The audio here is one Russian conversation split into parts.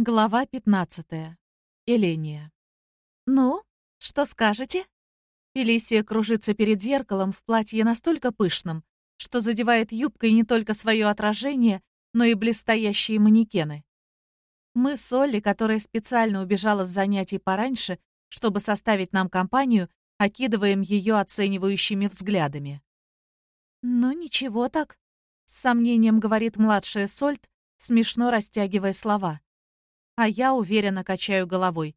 Глава 15. Эления. «Ну, что скажете?» Фелисия кружится перед зеркалом в платье настолько пышном, что задевает юбкой не только свое отражение, но и блестящие манекены. Мы с Олли, которая специально убежала с занятий пораньше, чтобы составить нам компанию, окидываем ее оценивающими взглядами. «Ну, ничего так», — с сомнением говорит младшая Сольт, смешно растягивая слова. А я уверенно качаю головой.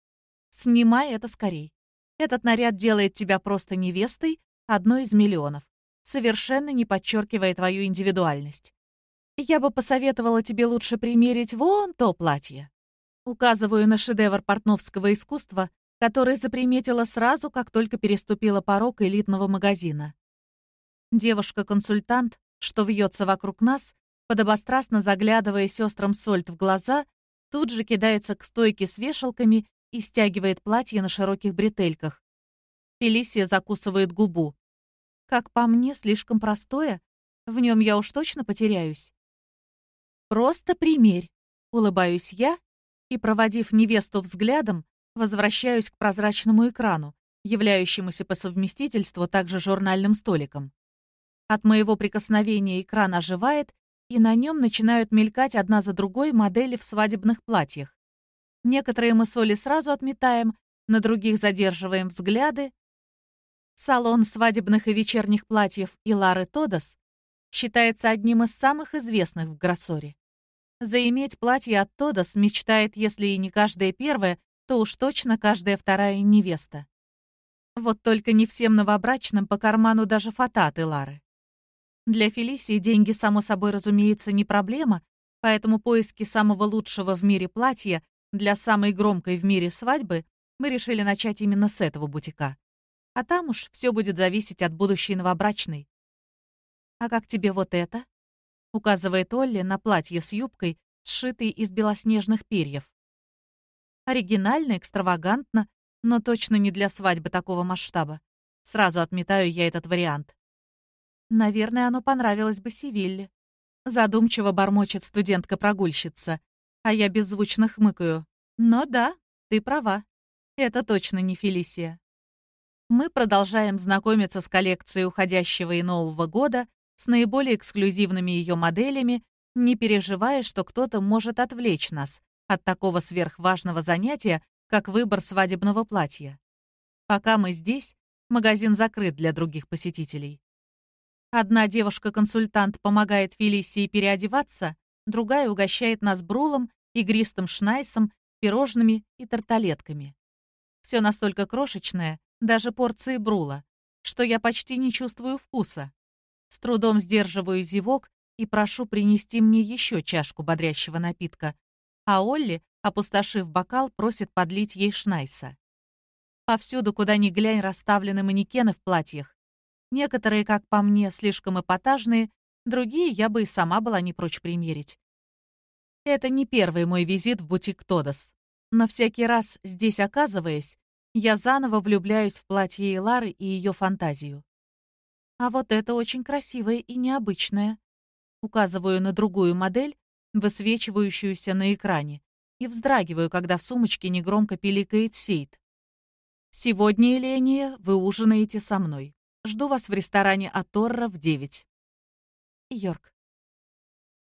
Снимай это скорей. Этот наряд делает тебя просто невестой, одной из миллионов. Совершенно не подчеркивая твою индивидуальность. Я бы посоветовала тебе лучше примерить вон то платье. Указываю на шедевр портновского искусства, который заприметила сразу, как только переступила порог элитного магазина. Девушка-консультант, что вьется вокруг нас, подобострастно заглядывая сестрам Сольт в глаза, Тут же кидается к стойке с вешалками и стягивает платье на широких бретельках. Фелисия закусывает губу. Как по мне, слишком простое. В нем я уж точно потеряюсь. «Просто примерь», — улыбаюсь я и, проводив невесту взглядом, возвращаюсь к прозрачному экрану, являющемуся по совместительству также журнальным столиком. От моего прикосновения экран оживает и на нем начинают мелькать одна за другой модели в свадебных платьях. Некоторые мы соли сразу отметаем, на других задерживаем взгляды. Салон свадебных и вечерних платьев и Лары Тодос считается одним из самых известных в Гроссоре. Заиметь платье от Тодос мечтает, если и не каждая первая, то уж точно каждая вторая невеста. Вот только не всем новобрачным по карману даже фататы Лары. Для Фелисии деньги, само собой разумеется, не проблема, поэтому поиски самого лучшего в мире платья для самой громкой в мире свадьбы мы решили начать именно с этого бутика. А там уж все будет зависеть от будущей новобрачной. «А как тебе вот это?» — указывает Олли на платье с юбкой, сшитой из белоснежных перьев. Оригинально, экстравагантно, но точно не для свадьбы такого масштаба. Сразу отметаю я этот вариант. Наверное, оно понравилось бы Севилле. Задумчиво бормочет студентка-прогульщица, а я беззвучно хмыкаю. Но да, ты права. Это точно не Фелисия. Мы продолжаем знакомиться с коллекцией уходящего и Нового года, с наиболее эксклюзивными ее моделями, не переживая, что кто-то может отвлечь нас от такого сверхважного занятия, как выбор свадебного платья. Пока мы здесь, магазин закрыт для других посетителей. Одна девушка-консультант помогает Фелисии переодеваться, другая угощает нас брулом, игристым шнайсом, пирожными и тарталетками. Все настолько крошечное, даже порции брула, что я почти не чувствую вкуса. С трудом сдерживаю зевок и прошу принести мне еще чашку бодрящего напитка, а Олли, опустошив бокал, просит подлить ей шнайса. Повсюду, куда ни глянь, расставлены манекены в платьях, Некоторые, как по мне, слишком эпатажные, другие я бы и сама была не прочь примерить. Это не первый мой визит в бутик Тодос. Но всякий раз, здесь оказываясь, я заново влюбляюсь в платье Элары и ее фантазию. А вот это очень красивое и необычное. Указываю на другую модель, высвечивающуюся на экране, и вздрагиваю, когда в сумочке негромко пиликает сейт. «Сегодня, Еления, вы ужинаете со мной. Жду вас в ресторане Аторра в девять. Йорк.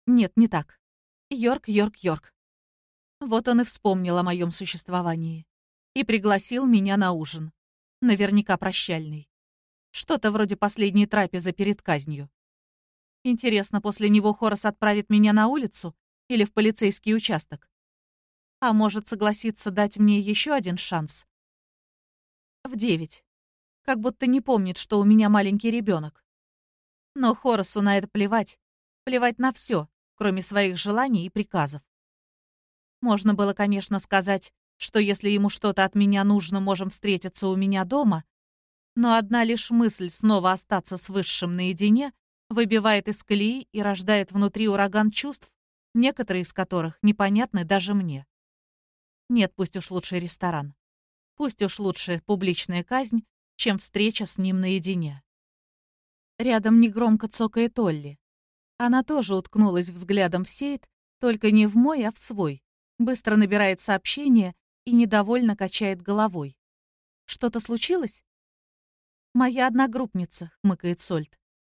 Нет, не так. Йорк, Йорк, Йорк. Вот он и вспомнил о моем существовании. И пригласил меня на ужин. Наверняка прощальный. Что-то вроде последней трапезы перед казнью. Интересно, после него Хорос отправит меня на улицу или в полицейский участок? А может, согласится дать мне еще один шанс? В девять как будто не помнит, что у меня маленький ребенок. Но Хоросу на это плевать. Плевать на все, кроме своих желаний и приказов. Можно было, конечно, сказать, что если ему что-то от меня нужно, можем встретиться у меня дома, но одна лишь мысль снова остаться с Высшим наедине выбивает из колеи и рождает внутри ураган чувств, некоторые из которых непонятны даже мне. Нет, пусть уж лучше ресторан. Пусть уж лучше публичная казнь, чем встреча с ним наедине. Рядом негромко цокает Олли. Она тоже уткнулась взглядом в сейт, только не в мой, а в свой, Быстро набирает сообщение и недовольно качает головой. «Что-то случилось?» «Моя одногруппница», — хмыкает Сольт.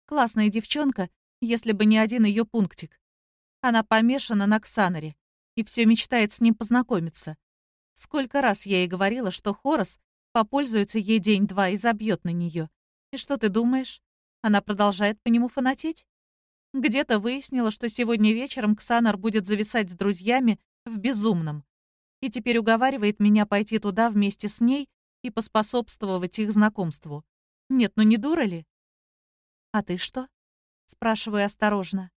«Классная девчонка, если бы не один ее пунктик. Она помешана на Ксаноре и все мечтает с ним познакомиться. Сколько раз я ей говорила, что Хорос попользуется ей день-два и забьет на нее. И что ты думаешь? Она продолжает по нему фанатеть? Где-то выяснила, что сегодня вечером Ксанар будет зависать с друзьями в безумном. И теперь уговаривает меня пойти туда вместе с ней и поспособствовать их знакомству. Нет, ну не дура ли? «А ты что?» — спрашиваю осторожно.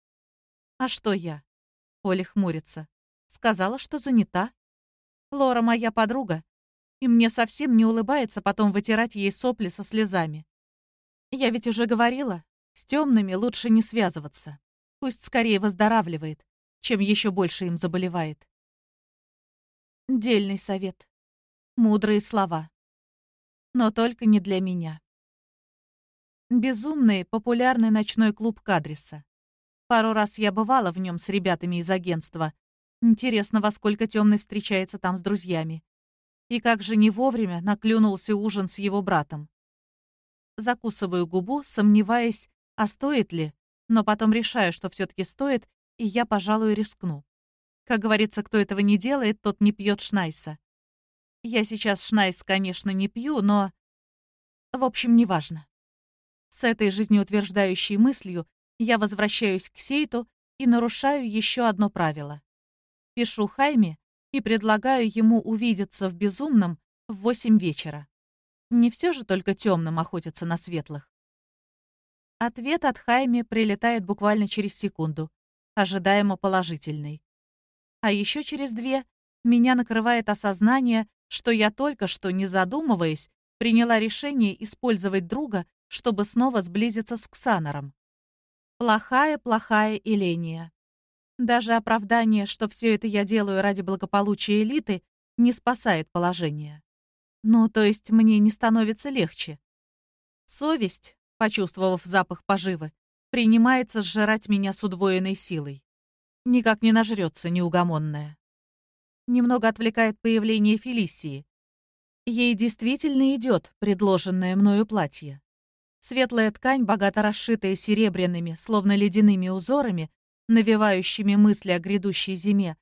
«А что я?» — Оля хмурится. «Сказала, что занята. Лора моя подруга, и мне совсем не улыбается потом вытирать ей сопли со слезами. Я ведь уже говорила, с темными лучше не связываться. Пусть скорее выздоравливает, чем еще больше им заболевает. Дельный совет. Мудрые слова. Но только не для меня. Безумный, популярный ночной клуб Кадриса. Пару раз я бывала в нем с ребятами из агентства. Интересно, во сколько темный встречается там с друзьями. И как же не вовремя наклюнулся ужин с его братом. Закусываю губу, сомневаясь, а стоит ли, но потом решаю, что все-таки стоит, и я, пожалуй, рискну. Как говорится, кто этого не делает, тот не пьет шнапса. Я сейчас шнапс, конечно, не пью, но... В общем, неважно. С этой жизнеутверждающей мыслью я возвращаюсь к Сейту и нарушаю еще одно правило. Пишу Хайме и предлагаю ему увидеться в Безумном в восемь вечера. Не все же только темным охотятся на светлых. Ответ от Хайми прилетает буквально через секунду, ожидаемо положительный. А еще через две меня накрывает осознание, что я только что, не задумываясь, приняла решение использовать друга, чтобы снова сблизиться с Ксанором. Плохая-плохая Эления. Даже оправдание, что все это я делаю ради благополучия элиты, не спасает положение. Ну, то есть мне не становится легче. Совесть, почувствовав запах поживы, принимается сжирать меня с удвоенной силой. Никак не нажрется неугомонная. Немного отвлекает появление Фелисии. Ей действительно идет предложенное мною платье. Светлая ткань, богато расшитая серебряными, словно ледяными узорами, навевающими мысли о грядущей зиме,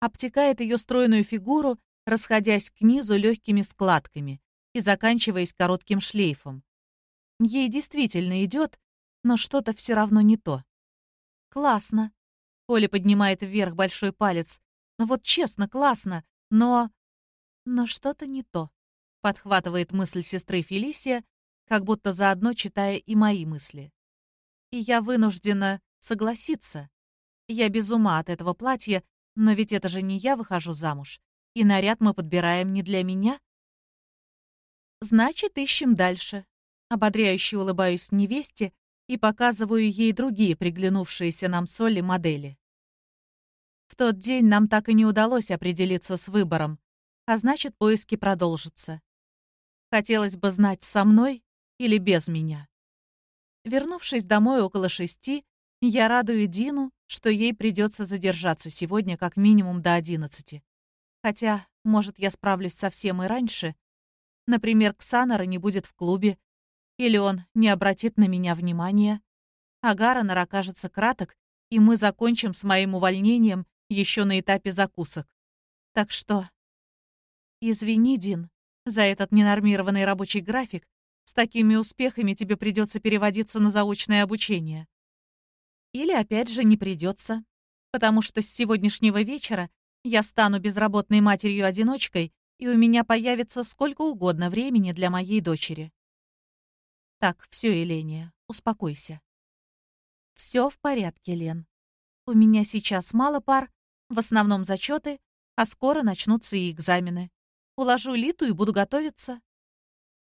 обтекает ее стройную фигуру, расходясь к низу легкими складками и заканчиваясь коротким шлейфом. Ей действительно идет, но что-то все равно не то. «Классно!» Оля поднимает вверх большой палец. «Ну вот честно, классно, но...» «Но что-то не то», — подхватывает мысль сестры Фелисия, как будто заодно читая и мои мысли. И я вынуждена согласиться. Я без ума от этого платья, но ведь это же не я выхожу замуж. И наряд мы подбираем не для меня. Значит, ищем дальше. Ободряюще улыбаюсь невесте и показываю ей другие приглянувшиеся нам соли модели. В тот день нам так и не удалось определиться с выбором, а значит, поиски продолжатся. Хотелось бы знать, со мной или без меня. Вернувшись домой около шести, я радую Дину, что ей придется задержаться сегодня как минимум до одиннадцати. Хотя, может, я справлюсь совсем и раньше. Например, Ксанара не будет в клубе, или он не обратит на меня внимания. А Гарренер окажется краток, и мы закончим с моим увольнением еще на этапе закусок. Так что... Извини, Дин, за этот ненормированный рабочий график. С такими успехами тебе придется переводиться на заочное обучение. Или опять же не придется, потому что с сегодняшнего вечера я стану безработной матерью-одиночкой, и у меня появится сколько угодно времени для моей дочери. Так, все, Еления, успокойся. Все в порядке, Лен. У меня сейчас мало пар, в основном зачеты, а скоро начнутся и экзамены. Уложу Литу и буду готовиться.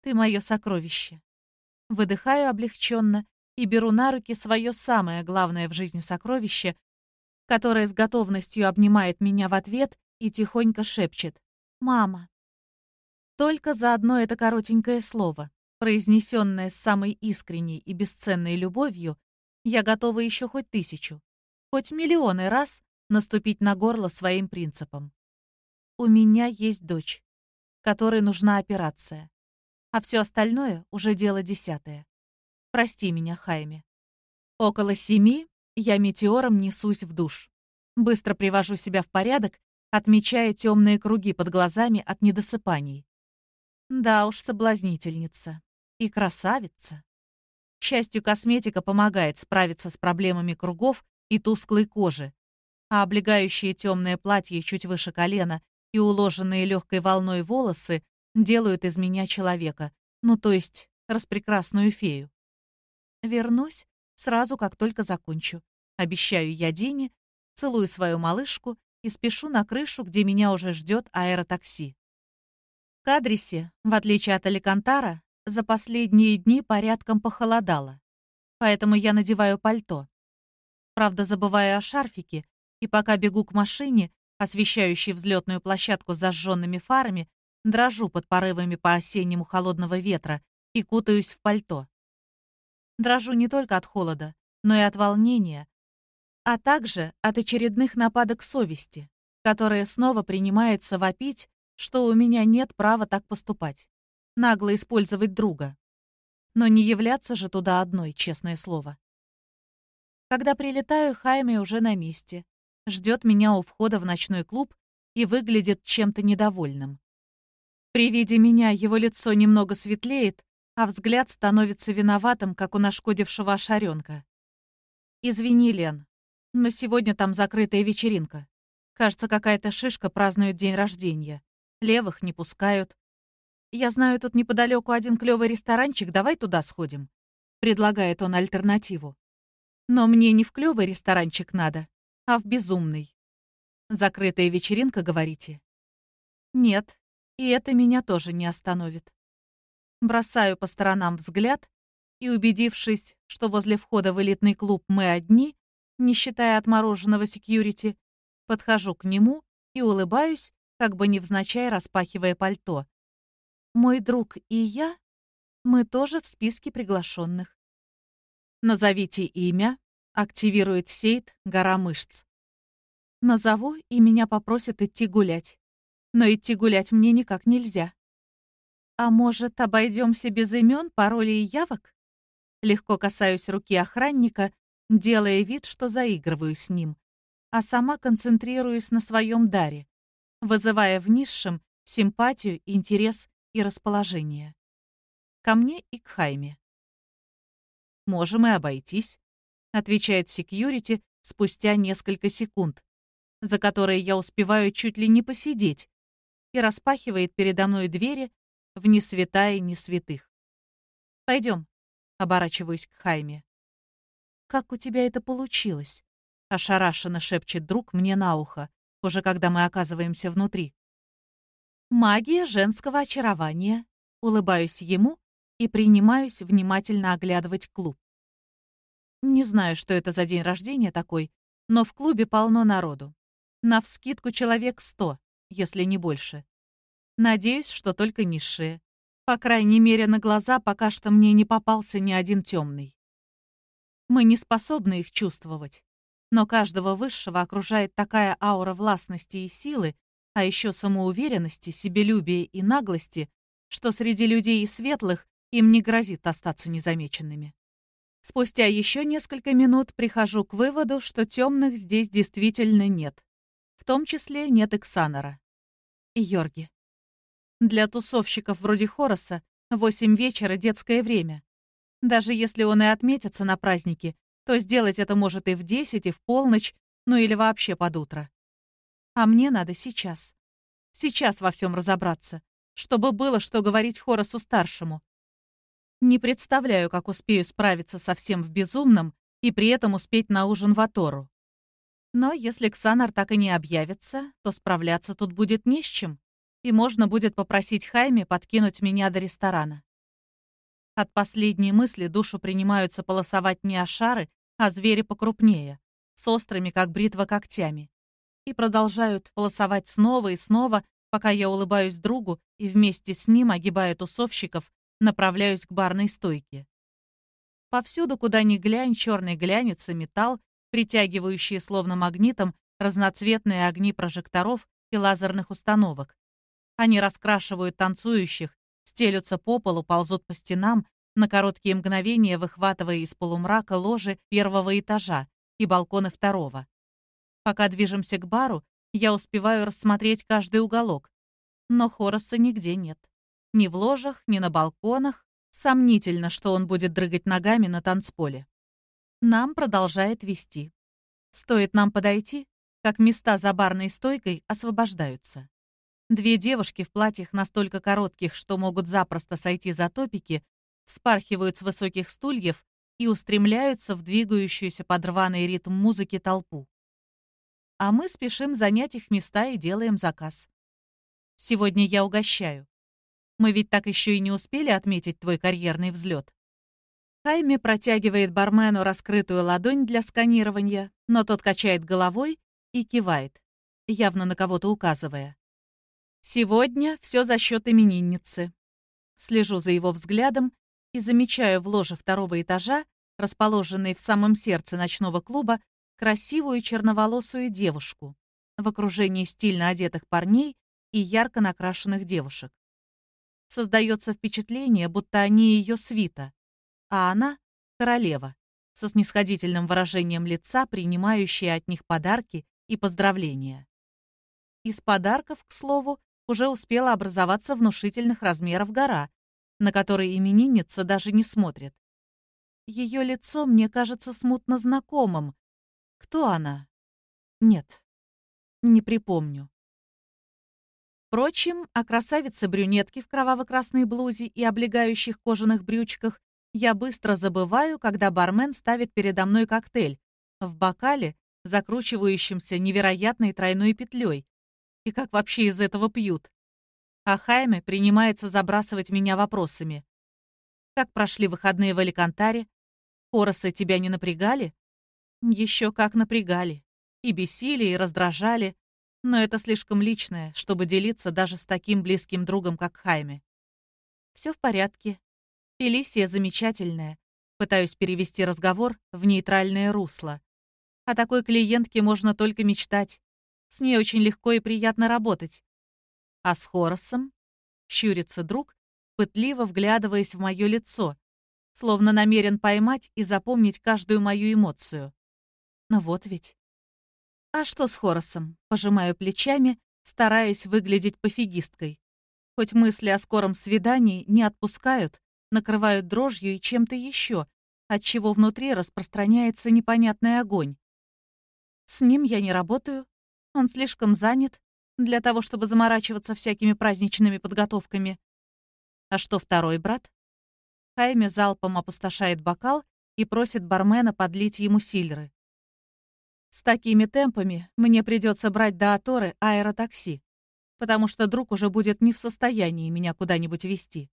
Ты мое сокровище. Выдыхаю облегченно и беру на руки свое самое главное в жизни сокровище, которое с готовностью обнимает меня в ответ и тихонько шепчет «Мама». Только за одно это коротенькое слово, произнесенное с самой искренней и бесценной любовью, я готова еще хоть тысячу, хоть миллионы раз наступить на горло своим принципам. У меня есть дочь, которой нужна операция. А все остальное уже дело десятое. Прости меня, Хайме. Около семи я метеором несусь в душ. Быстро привожу себя в порядок, отмечая темные круги под глазами от недосыпаний. Да уж, соблазнительница. И красавица. К счастью, косметика помогает справиться с проблемами кругов и тусклой кожи, а облегающие темное платье чуть выше колена и уложенные легкой волной волосы делают из меня человека, ну то есть распрекрасную фею. Вернусь сразу, как только закончу. Обещаю я Дине, целую свою малышку и спешу на крышу, где меня уже ждет аэротакси. В Кадрисе, в отличие от Аликантара, за последние дни порядком похолодало, поэтому я надеваю пальто. Правда, забываю о шарфике, и пока бегу к машине, освещающей взлетную площадку зажженными фарами, дрожу под порывами по-осеннему холодного ветра и кутаюсь в пальто. Дрожу не только от холода, но и от волнения, а также от очередных нападок совести, которая снова принимается вопить, что у меня нет права так поступать, нагло использовать друга. Но не являться же туда одной, честное слово. Когда прилетаю, Хайме уже на месте. Ждет меня у входа в ночной клуб и выглядит чем-то недовольным. При виде меня его лицо немного светлеет, а взгляд становится виноватым, как у нашкодившего ошаренка. «Извини, Лен, но сегодня там закрытая вечеринка. Кажется, какая-то шишка празднует день рождения. Левых не пускают. Я знаю тут неподалеку один клевый ресторанчик, давай туда сходим», — предлагает он альтернативу. «Но мне не в клевый ресторанчик надо, а в безумный. Закрытая вечеринка, говорите?» «Нет, и это меня тоже не остановит. Бросаю по сторонам взгляд и, убедившись, что возле входа в элитный клуб мы одни, не считая отмороженного секьюрити, подхожу к нему и улыбаюсь, как бы невзначай распахивая пальто. Мой друг и я, мы тоже в списке приглашенных. «Назовите имя», — активирует сейт «Гора мышц». Назову, и меня попросят идти гулять. Но идти гулять мне никак нельзя. «А может, обойдемся без имен, паролей и явок?» Легко касаюсь руки охранника, делая вид, что заигрываю с ним, а сама концентрируюсь на своем даре, вызывая в низшем симпатию, интерес и расположение. Ко мне и к Хайме. «Можем и обойтись», — отвечает секьюрити спустя несколько секунд, за которые я успеваю чуть ли не посидеть, и распахивает передо мной двери, в ни святая, ни святых. «Пойдем», — оборачиваюсь к Хайме. «Как у тебя это получилось?» — ошарашенно шепчет друг мне на ухо, уже когда мы оказываемся внутри. «Магия женского очарования», — улыбаюсь ему и принимаюсь внимательно оглядывать клуб. Не знаю, что это за день рождения такой, но в клубе полно народу. Навскидку человек сто, если не больше. Надеюсь, что только низшие. По крайней мере, на глаза пока что мне не попался ни один темный. Мы не способны их чувствовать. Но каждого высшего окружает такая аура властности и силы, а еще самоуверенности, себелюбия и наглости, что среди людей и светлых им не грозит остаться незамеченными. Спустя еще несколько минут прихожу к выводу, что темных здесь действительно нет. В том числе нет Иксанора. И Йорги. Для тусовщиков вроде Хороса восемь вечера — детское время. Даже если он и отметится на празднике, то сделать это может и в десять, и в полночь, ну или вообще под утро. А мне надо сейчас. Сейчас во всем разобраться, чтобы было что говорить Хоросу-старшему. Не представляю, как успею справиться со всем в безумном и при этом успеть на ужин в Атору. Но если Ксанар так и не объявится, то справляться тут будет не с чем и можно будет попросить Хайме подкинуть меня до ресторана. От последней мысли душу принимаются полосовать не ашары, а звери покрупнее, с острыми, как бритва, когтями. И продолжают полосовать снова и снова, пока я улыбаюсь другу и вместе с ним, огибая тусовщиков, направляюсь к барной стойке. Повсюду, куда ни глянь, черный глянец и металл, притягивающие словно магнитом разноцветные огни прожекторов и лазерных установок. Они раскрашивают танцующих, стелются по полу, ползут по стенам, на короткие мгновения выхватывая из полумрака ложи первого этажа и балконы второго. Пока движемся к бару, я успеваю рассмотреть каждый уголок. Но Хораса нигде нет. Ни в ложах, ни на балконах. Сомнительно, что он будет дрыгать ногами на танцполе. Нам продолжает вести. Стоит нам подойти, как места за барной стойкой освобождаются. Две девушки в платьях настолько коротких, что могут запросто сойти за топики, вспархивают с высоких стульев и устремляются в двигающуюся под рваный ритм музыки толпу. А мы спешим занять их места и делаем заказ. Сегодня я угощаю. Мы ведь так еще и не успели отметить твой карьерный взлет. Хайми протягивает бармену раскрытую ладонь для сканирования, но тот качает головой и кивает, явно на кого-то указывая. Сегодня все за счет именинницы. Слежу за его взглядом и замечаю в ложе второго этажа, расположенной в самом сердце ночного клуба, красивую черноволосую девушку в окружении стильно одетых парней и ярко накрашенных девушек. Создается впечатление, будто они ее свита, а она — королева, со снисходительным выражением лица, принимающая от них подарки и поздравления. Из подарков, к слову, уже успела образоваться внушительных размеров гора, на который именинница даже не смотрит. Ее лицо мне кажется смутно знакомым. Кто она? Нет, не припомню. Впрочем, о красавице-брюнетке в кроваво-красной блузе и облегающих кожаных брючках я быстро забываю, когда бармен ставит передо мной коктейль в бокале, закручивающимся невероятной тройной петлей. И как вообще из этого пьют? а Хайме принимается забрасывать меня вопросами. Как прошли выходные в Аликантаре? Хоросы тебя не напрягали? Еще как напрягали. И бесили, и раздражали. Но это слишком личное, чтобы делиться даже с таким близким другом, как Хайме. Все в порядке. Фелисия замечательная. Пытаюсь перевести разговор в нейтральное русло. О такой клиентке можно только мечтать. С ней очень легко и приятно работать. А с Хоросом щурится друг, пытливо вглядываясь в мое лицо, словно намерен поймать и запомнить каждую мою эмоцию. Ну вот ведь. А что с Хоросом? Пожимаю плечами, стараясь выглядеть пофигисткой. Хоть мысли о скором свидании не отпускают, накрывают дрожью и чем-то еще, от чего внутри распространяется непонятный огонь. С ним я не работаю, он слишком занят, для того, чтобы заморачиваться всякими праздничными подготовками. А что второй брат? Хайме залпом опустошает бокал и просит бармена подлить ему сильры. С такими темпами мне придется брать до Аторы аэротакси, потому что друг уже будет не в состоянии меня куда-нибудь везти.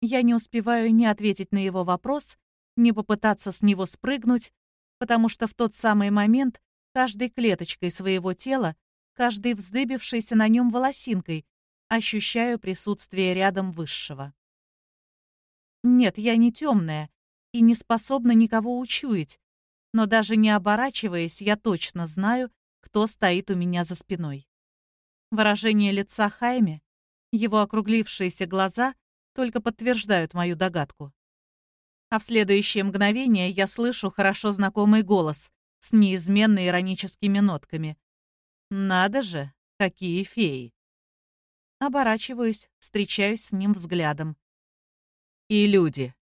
Я не успеваю ни ответить на его вопрос, ни попытаться с него спрыгнуть, потому что в тот самый момент каждой клеточкой своего тела каждой вздыбившейся на нем волосинкой, ощущаю присутствие рядом высшего. Нет, я не темная и не способна никого учуять, но даже не оборачиваясь, я точно знаю, кто стоит у меня за спиной. Выражение лица Хайме, его округлившиеся глаза только подтверждают мою догадку. А в следующее мгновение я слышу хорошо знакомый голос с неизменно ироническими нотками. Надо же, какие феи. Оборачиваюсь, встречаюсь с ним взглядом. И люди.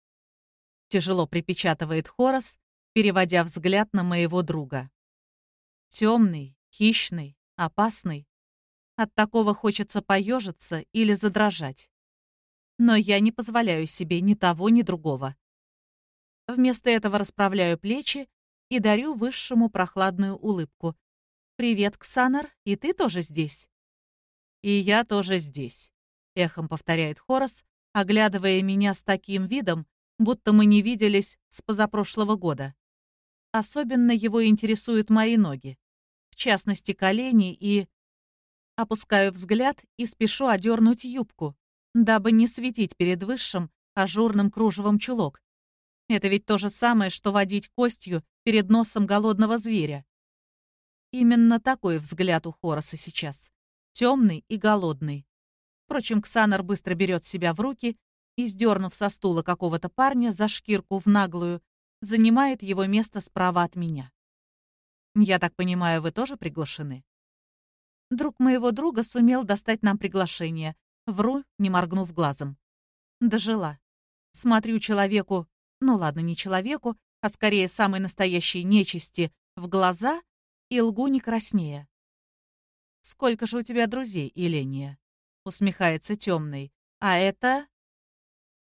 Тяжело припечатывает Хорос, переводя взгляд на моего друга. Темный, хищный, опасный. От такого хочется поежиться или задрожать. Но я не позволяю себе ни того, ни другого. Вместо этого расправляю плечи и дарю высшему прохладную улыбку, «Привет, Ксанар, и ты тоже здесь?» «И я тоже здесь», — эхом повторяет Хорос, оглядывая меня с таким видом, будто мы не виделись с позапрошлого года. Особенно его интересуют мои ноги, в частности, колени и... Опускаю взгляд и спешу одернуть юбку, дабы не светить перед высшим ажурным кружевом чулок. Это ведь то же самое, что водить костью перед носом голодного зверя. Именно такой взгляд у Хороса сейчас. темный и голодный. Впрочем, Ксанар быстро берет себя в руки и, сдернув со стула какого-то парня за шкирку в наглую, занимает его место справа от меня. Я так понимаю, вы тоже приглашены? Друг моего друга сумел достать нам приглашение. Вру, не моргнув глазом. Дожила. Смотрю человеку, ну ладно, не человеку, а скорее самой настоящей нечисти, в глаза и лгу не краснее. «Сколько же у тебя друзей, Еления?» — усмехается темный. «А это...»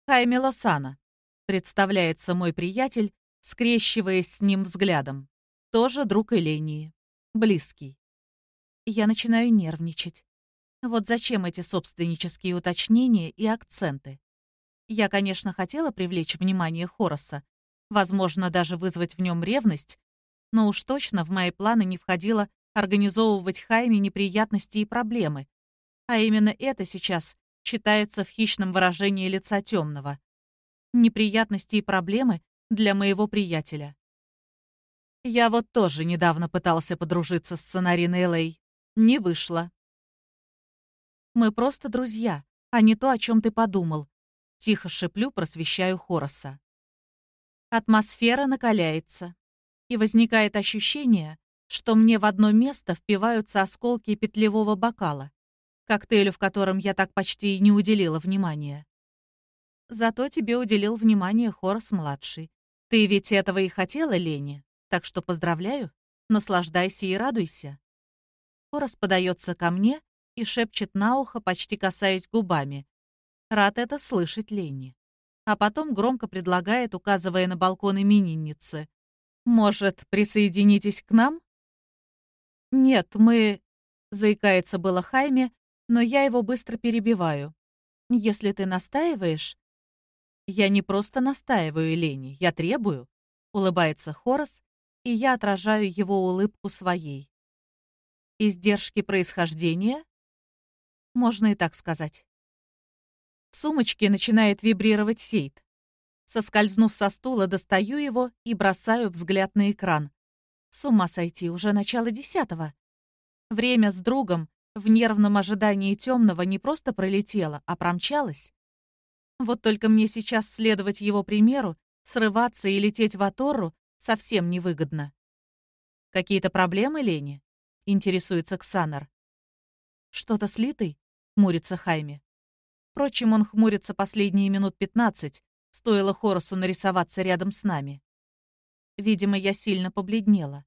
«Хайме Лосана», — представляется мой приятель, скрещиваясь с ним взглядом. Тоже друг Элении. Близкий. Я начинаю нервничать. Вот зачем эти собственнические уточнения и акценты? Я, конечно, хотела привлечь внимание Хороса, возможно, даже вызвать в нем ревность, но уж точно в мои планы не входило организовывать Хайме неприятности и проблемы. А именно это сейчас читается в хищном выражении лица темного. Неприятности и проблемы для моего приятеля. Я вот тоже недавно пытался подружиться с сценариной Лей. Не вышло. Мы просто друзья, а не то, о чем ты подумал. Тихо шеплю, просвещаю Хороса. Атмосфера накаляется, и возникает ощущение, что мне в одно место впиваются осколки петлевого бокала, коктейлю, в котором я так почти и не уделила внимания. Зато тебе уделил внимание Хорос-младший. Ты ведь этого и хотела, Лени, так что поздравляю, наслаждайся и радуйся. Хорос подается ко мне и шепчет на ухо, почти касаясь губами. Рад это слышать, Лени. А потом громко предлагает, указывая на балкон именинницы. «Может, присоединитесь к нам?» «Нет, мы...» — заикается было Хайме, но я его быстро перебиваю. «Если ты настаиваешь...» «Я не просто настаиваю, Лени, я требую», — улыбается Хорос, и я отражаю его улыбку своей. «Издержки происхождения?» Можно и так сказать. Сумочке начинает вибрировать сейт. Соскользнув со стула, достаю его и бросаю взгляд на экран. С ума сойти, уже начало десятого. Время с другом в нервном ожидании темного не просто пролетело, а промчалось. Вот только мне сейчас следовать его примеру, срываться и лететь в Аторру совсем невыгодно. «Какие-то проблемы, Лени?» — интересуется Ксанар. «Что-то слитый?» — хмурится Хайме. Впрочем, он хмурится последние минут пятнадцать, стоило Хоросу нарисоваться рядом с нами. Видимо, я сильно побледнела.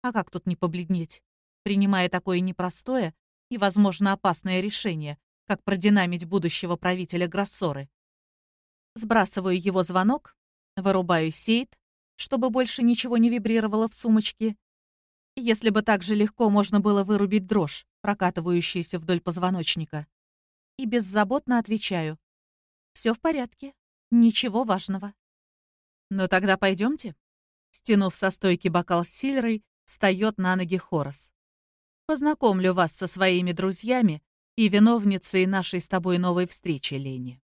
А как тут не побледнеть, принимая такое непростое и, возможно, опасное решение, как продинамить будущего правителя Гроссоры? Сбрасываю его звонок, вырубаю сейт, чтобы больше ничего не вибрировало в сумочке. Если бы так же легко можно было вырубить дрожь, прокатывающуюся вдоль позвоночника и беззаботно отвечаю. «Все в порядке. Ничего важного». «Ну тогда пойдемте». Стянув со стойки бокал с сильрой, встает на ноги Хорос. «Познакомлю вас со своими друзьями и виновницей нашей с тобой новой встречи, Лени».